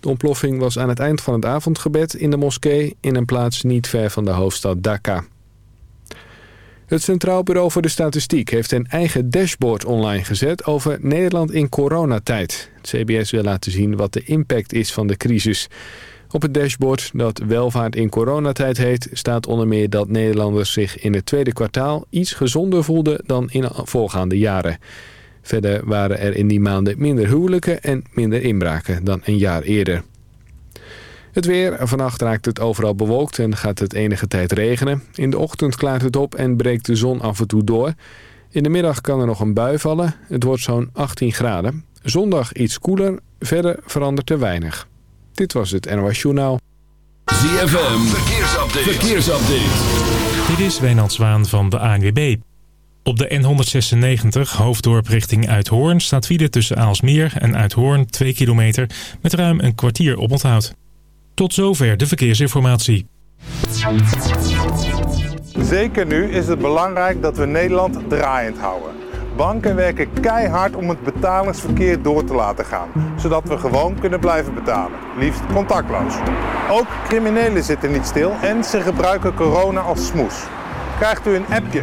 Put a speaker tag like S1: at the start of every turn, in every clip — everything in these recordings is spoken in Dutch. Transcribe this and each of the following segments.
S1: De ontploffing was aan het eind van het avondgebed in de moskee... in een plaats niet ver van de hoofdstad Dhaka. Het Centraal Bureau voor de Statistiek heeft een eigen dashboard online gezet over Nederland in coronatijd. Het CBS wil laten zien wat de impact is van de crisis. Op het dashboard dat welvaart in coronatijd heet... staat onder meer dat Nederlanders zich in het tweede kwartaal iets gezonder voelden dan in voorgaande jaren. Verder waren er in die maanden minder huwelijken en minder inbraken dan een jaar eerder. Het weer. Vannacht raakt het overal bewolkt en gaat het enige tijd regenen. In de ochtend klaart het op en breekt de zon af en toe door. In de middag kan er nog een bui vallen. Het wordt zo'n 18 graden. Zondag iets koeler. Verder verandert er weinig. Dit was het NOS Journaal.
S2: ZFM. Verkeersupdate. Verkeersupdate.
S3: Dit is Wijnand Zwaan van de ANWB. Op de N196 hoofddorp richting Uithoorn staat file tussen Aalsmeer en Uithoorn 2 kilometer met ruim een kwartier op onthoud. Tot zover de verkeersinformatie.
S4: Zeker nu is het belangrijk dat we Nederland draaiend houden. Banken werken keihard om het betalingsverkeer door te laten gaan, zodat we gewoon kunnen blijven betalen, liefst contactloos. Ook criminelen zitten niet stil en ze gebruiken corona als smoes. Krijgt u een appje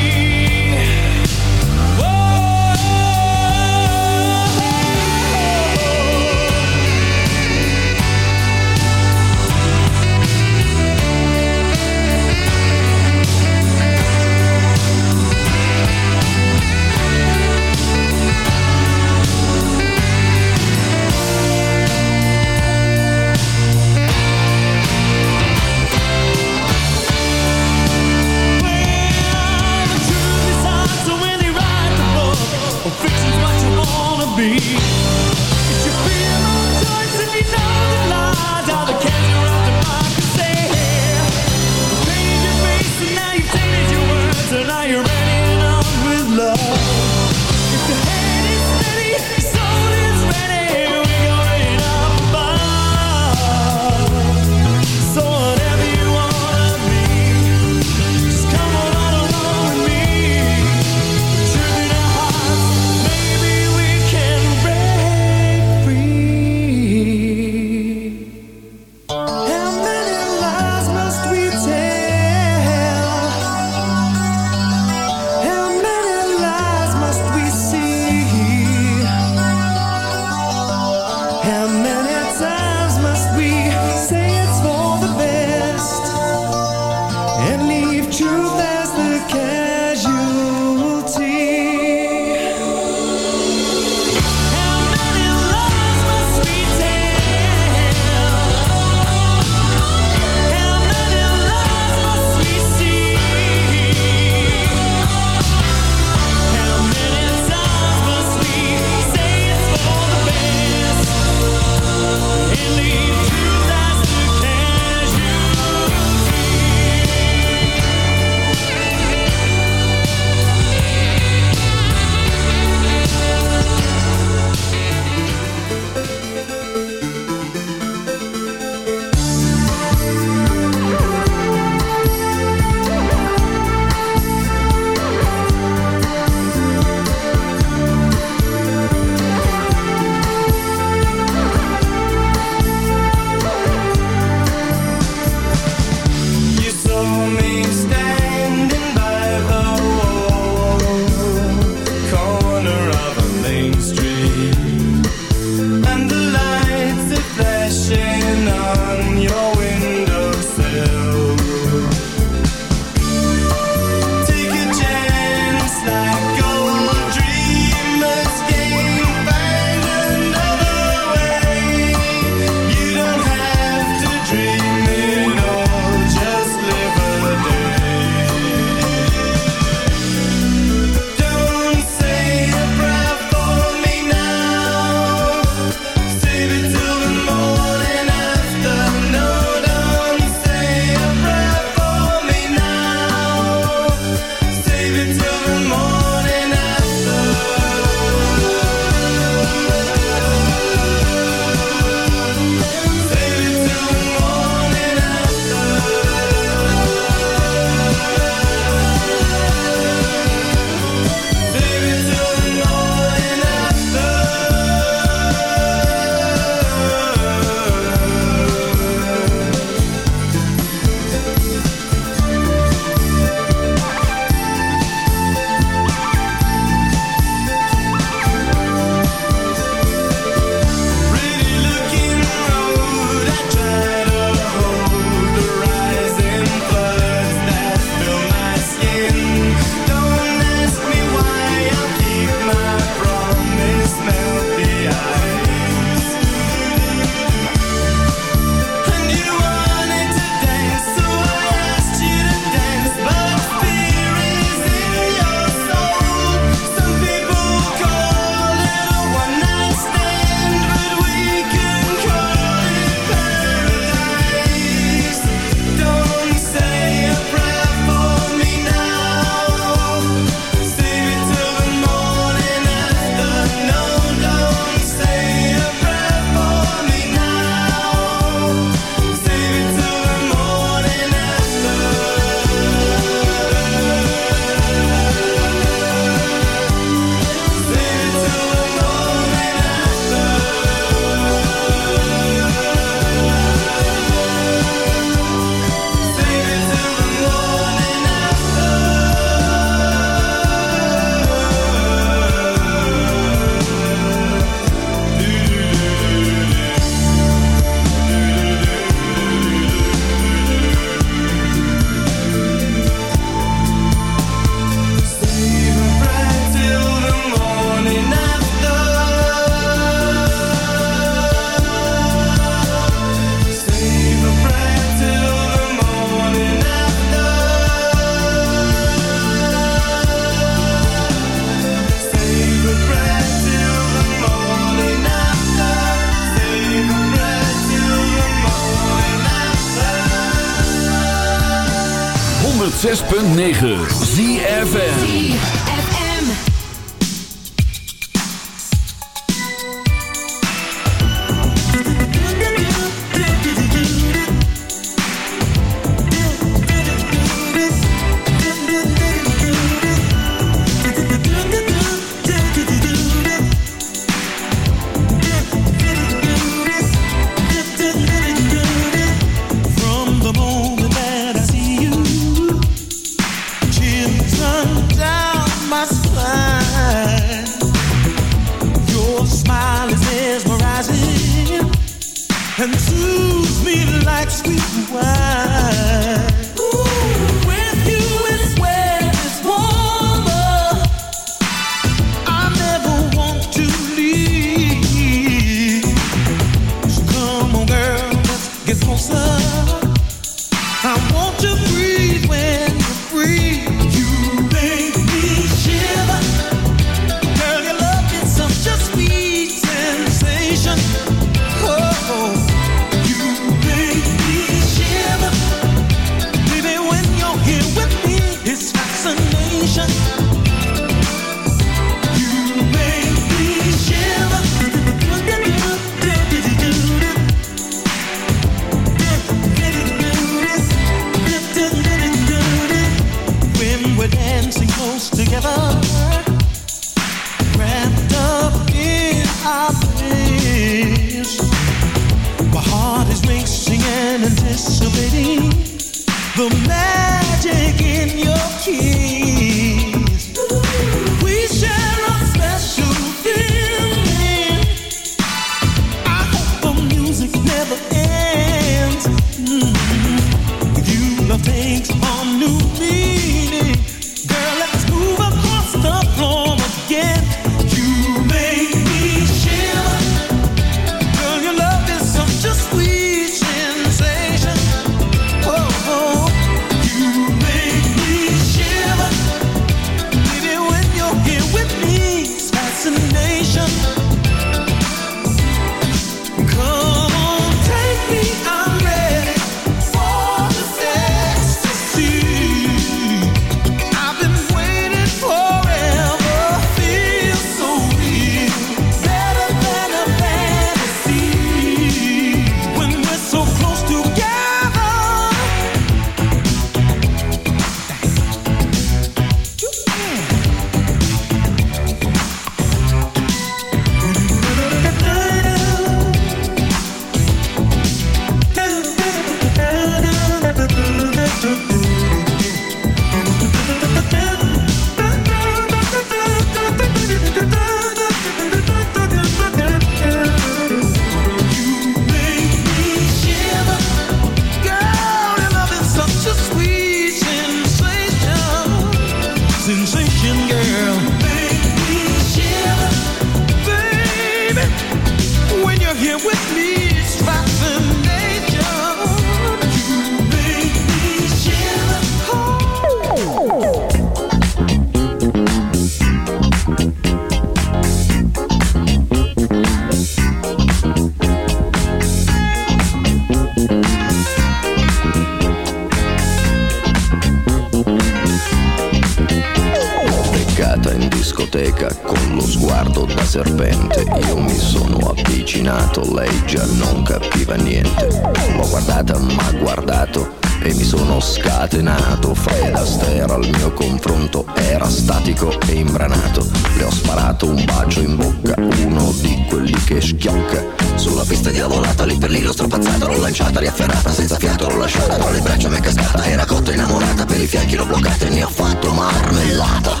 S5: Tra le braccia mi è cascata Era cotta innamorata Per i fianchi l'ho bloccata E ne ho fatto marmellata.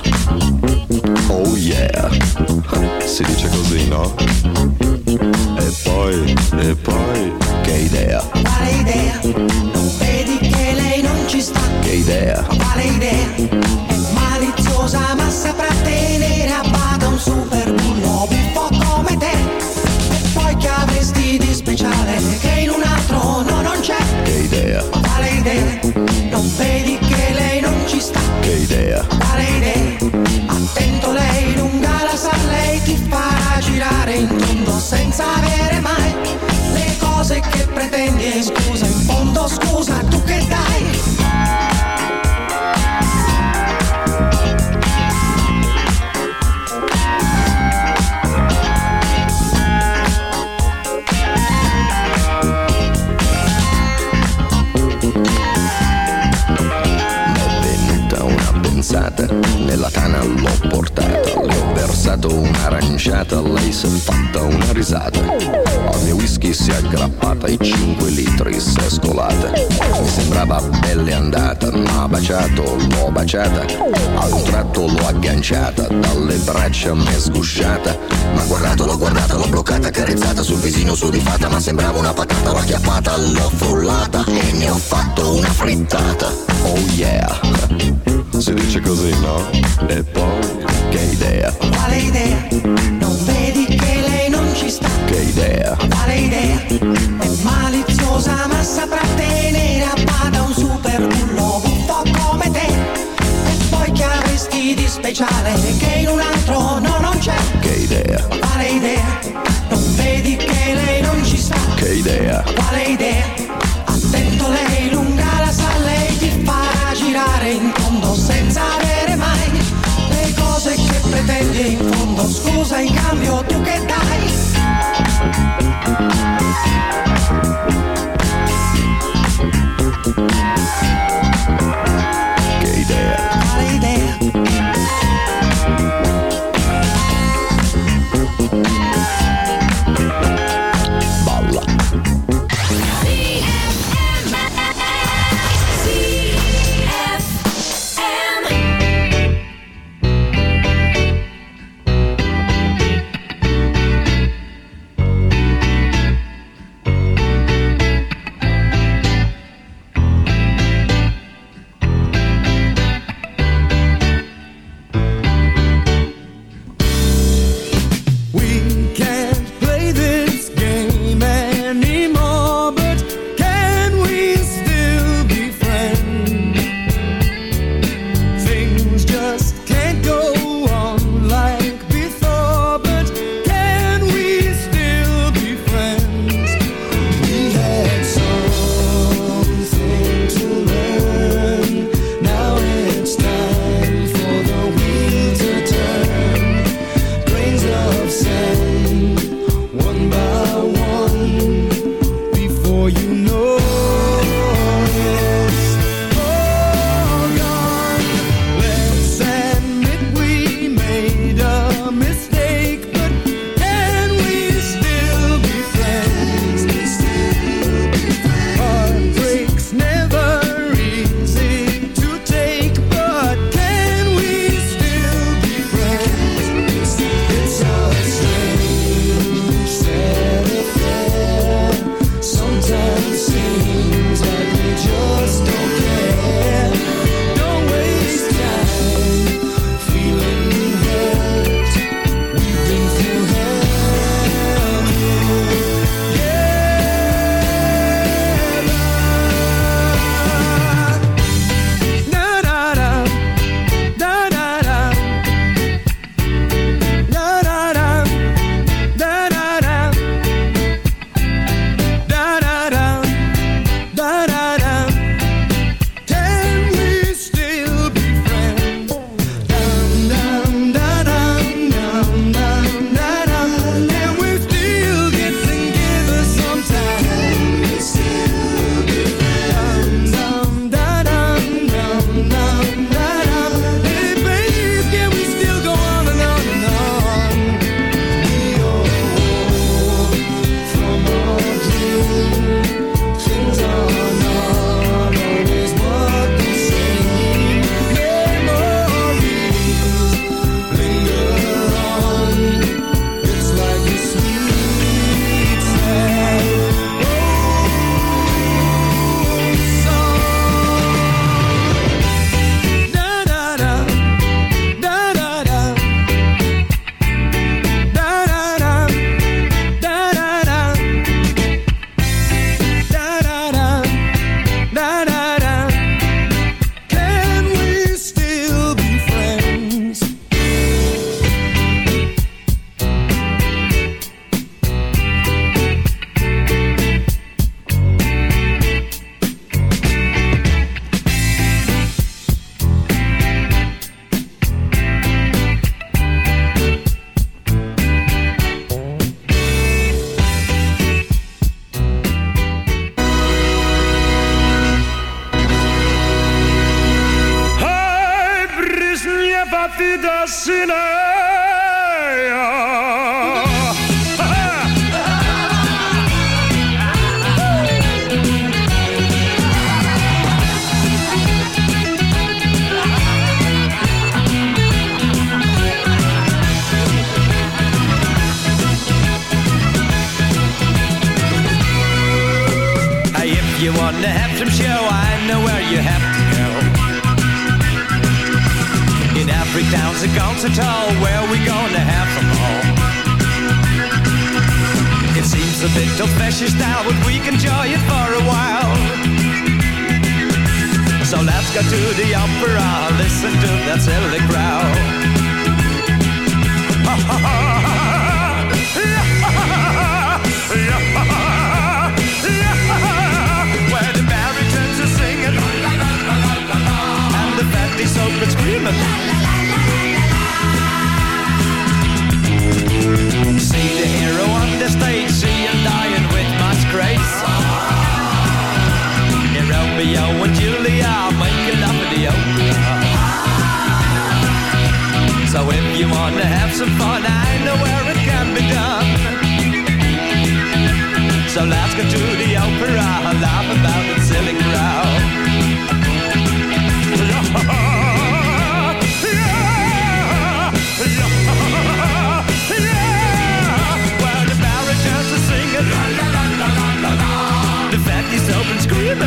S5: Oh yeah. Si dice così.
S6: Baciato, l'ho baciata. A un tratto l'ho agganciata, dalle braccia m'è sgusciata. Ma guardato, l'ho guardata, l'ho bloccata, carezzata sul visino sudifata, ma sembrava una patata, l'ho acchiappata, l'ho frullata e ne ho fatto una frittata. Oh yeah! Si dice così, no? E poi, che idea,
S5: Quale idea? Non vedi che lei non ci sta?
S6: che idea.
S5: Quale idea? È maliziosa ma saprà tenere speciale che in un altro no non c'è?
S6: Che idea,
S5: Quale idea? Non vedi che lei non ci sta?
S6: che idea,
S5: Quale idea? Attento lei lunga la sa, lei ti farà girare in tondo senza avere mai le cose che pretendi in fondo. Scusa in cambio tu che dai?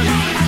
S7: Yeah.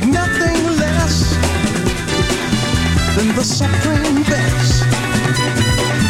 S8: Take
S7: nothing less than the supreme best.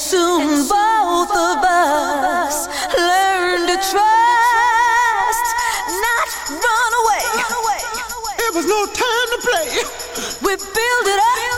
S9: soon both of us learned to trust, not run away.
S7: It was no time to play.
S9: We build it up.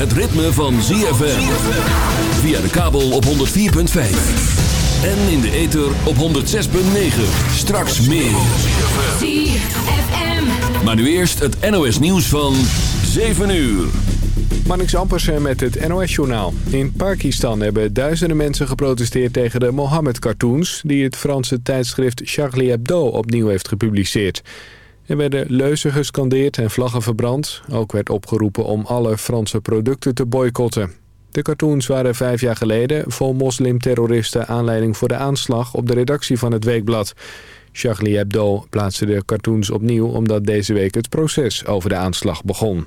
S2: Het ritme van ZFM. Via de kabel op 104.5. En in de ether op 106.9. Straks meer. Maar nu eerst het NOS nieuws van 7 uur.
S1: Marnix Ampersen met het NOS-journaal. In Pakistan hebben duizenden mensen geprotesteerd tegen de Mohammed-cartoons... die het Franse tijdschrift Charlie Hebdo opnieuw heeft gepubliceerd. Er werden leuzen gescandeerd en vlaggen verbrand. Ook werd opgeroepen om alle Franse producten te boycotten. De cartoons waren vijf jaar geleden vol moslimterroristen aanleiding voor de aanslag op de redactie van het weekblad. Charlie Hebdo plaatste de cartoons opnieuw omdat deze week het proces over de aanslag begon.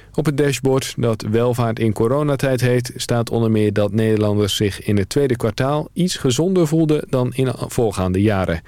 S1: Op het dashboard dat welvaart in coronatijd heet... staat onder meer dat Nederlanders zich in het tweede kwartaal iets gezonder voelden dan in voorgaande jaren.